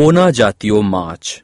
પોના જાતિઓ માછ.